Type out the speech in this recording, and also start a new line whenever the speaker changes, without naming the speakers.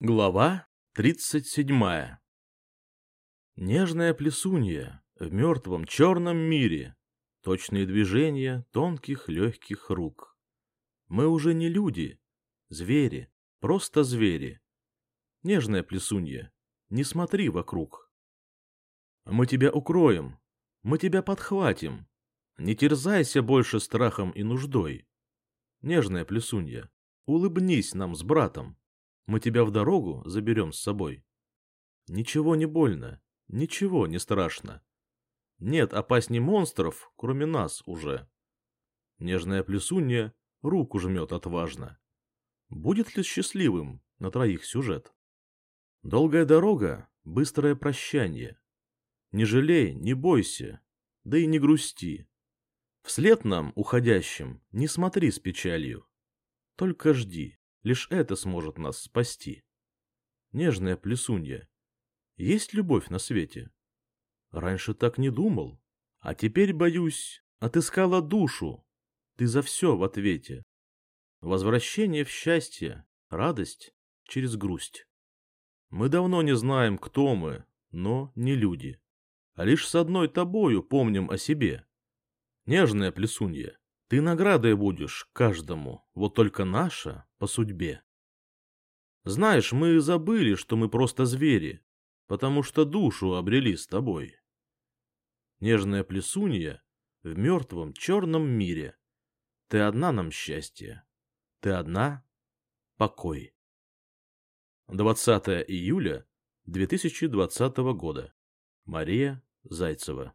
Глава тридцать седьмая Нежная плесунья в мертвом черном мире, Точные движения тонких легких рук. Мы уже не люди, звери, просто звери. Нежная плесунья, не смотри вокруг. Мы тебя укроем, мы тебя подхватим. Не терзайся больше страхом и нуждой. Нежная плесунья, улыбнись нам с братом. Мы тебя в дорогу заберем с собой. Ничего не больно, ничего не страшно. Нет опасней монстров, кроме нас уже. Нежная плесунья руку жмет отважно. Будет ли счастливым на троих сюжет? Долгая дорога, быстрое прощание. Не жалей, не бойся, да и не грусти. Вслед нам, уходящим, не смотри с печалью. Только жди. Лишь это сможет нас спасти. Нежная плесунья, есть любовь на свете? Раньше так не думал, а теперь, боюсь, отыскала душу. Ты за все в ответе. Возвращение в счастье, радость через грусть. Мы давно не знаем, кто мы, но не люди. А лишь с одной тобою помним о себе. Нежная плесунья, ты наградой будешь каждому, вот только наша по судьбе. Знаешь, мы забыли, что мы просто звери, потому что душу обрели с тобой. Нежная плесунья в мертвом черном мире. Ты одна нам счастье, ты одна покой. 20 июля 2020 года. Мария Зайцева